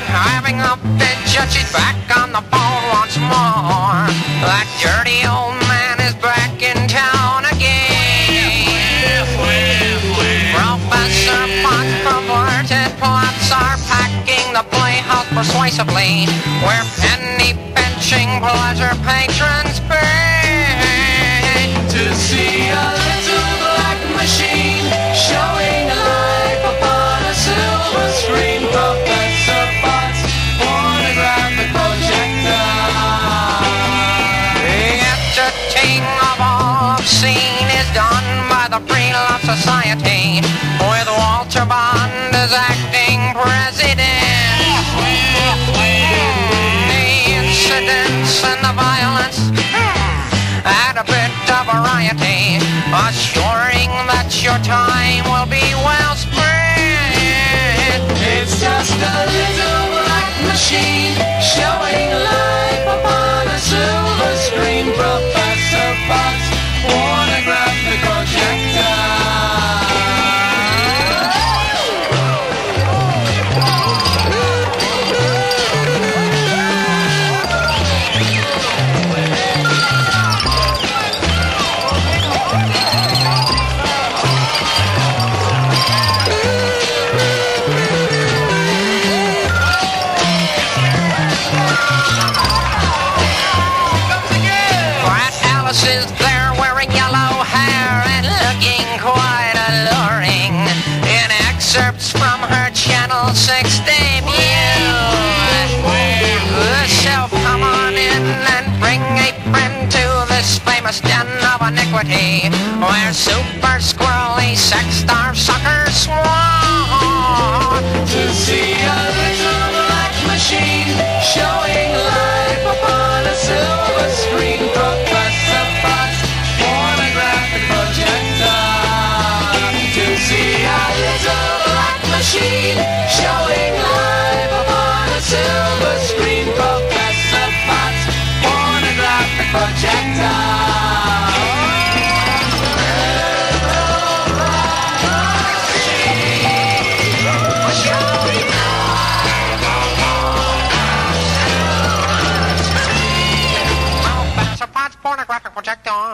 having a bitch and she's back on the phone once more. That dirty old man is back in town again. Professor Potts perverted plots are packing the playhouse persuasively, where penny pinching pleasure patrons pay to see a little black machine the Pre-Love Society, with Walter Bond as acting president. The incidents and the violence add a bit of variety, assuring that your time will be well spent. It's just a famous den of iniquity where super squirrely sex star suckers protector.